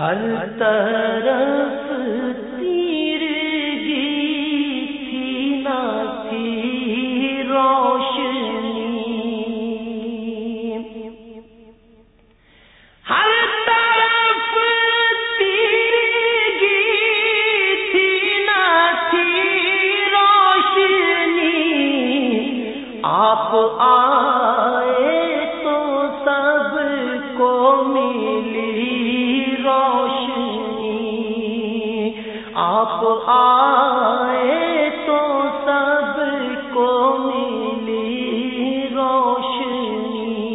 ہر طرف تیر گی تھی نہ تھی روشنی۔ ہر طرف تیر گی تھی نہ تھی روشنی۔ آپ آئے آپ آئے تو سب کو ملی روشنی۔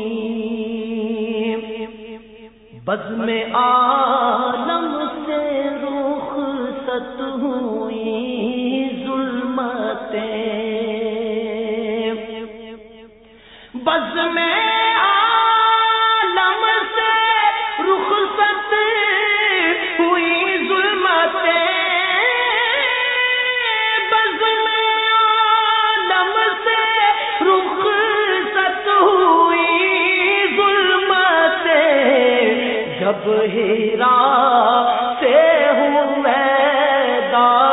بز میں عالم سے رخ ست ہوئی ظلمتیں۔ بز جب ہیرا سے ہوں میں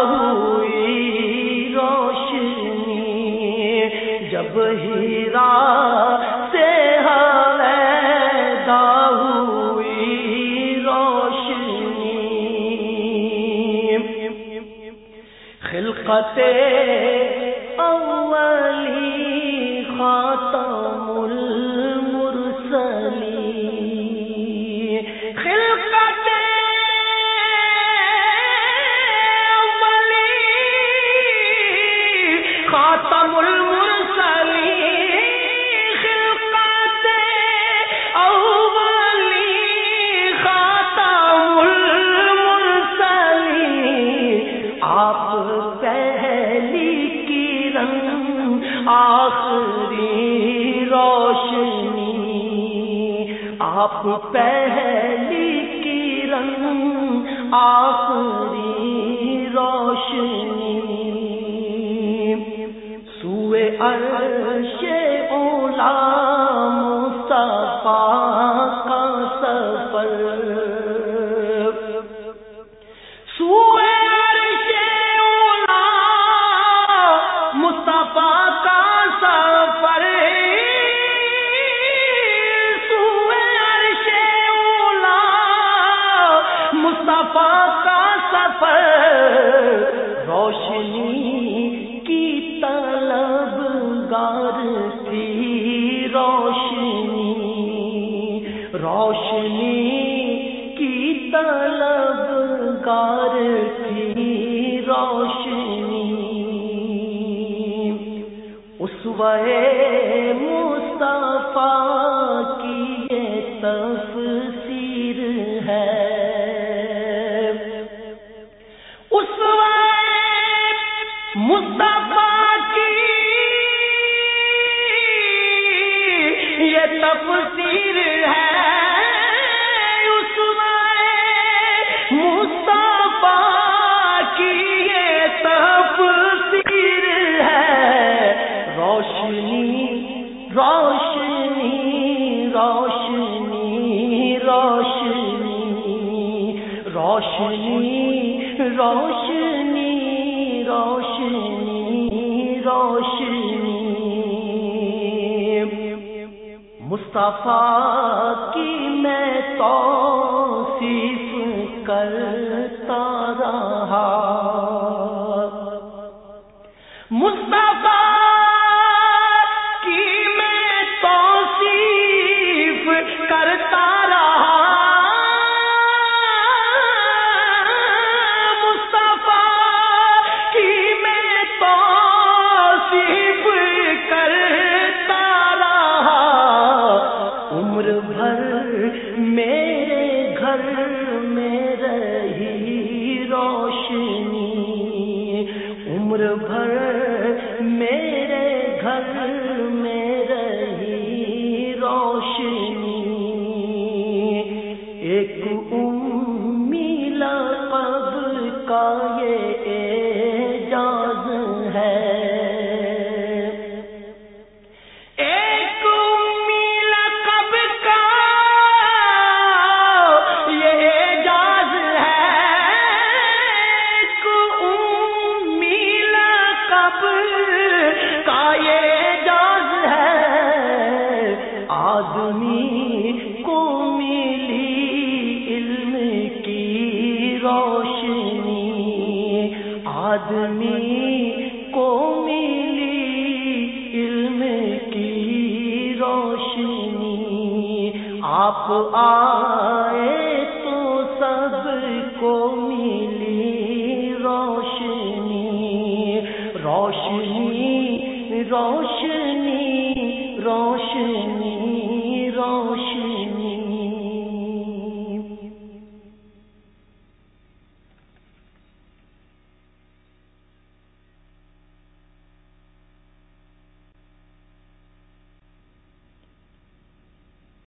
ہوئی روشنی۔ جب ہیرا سے ہاں ہوئی روشنی۔ خلقت اولی خاتم آخری روشنی۔ آپ پہلی کرن آخری روشنی۔ سوئے عرش اولا مصطفیٰ کا سفر۔ روشنی کی طلب گار تھی روشنی۔ اس وے مصطفیٰ کی یہ تفسیر ہے۔ مصطفیٰ کی یہ تفسیر روشنی روشنی روشنی روشنی۔ مصطفیٰ کی میں توصیف کرتا رہا۔ مصطفیٰ میرے گھر میں رہی آدمی کو ملی علم کی روشنی۔ آپ آئے تو سب کو ملی روشنی۔ روشنی روشنی روشنی۔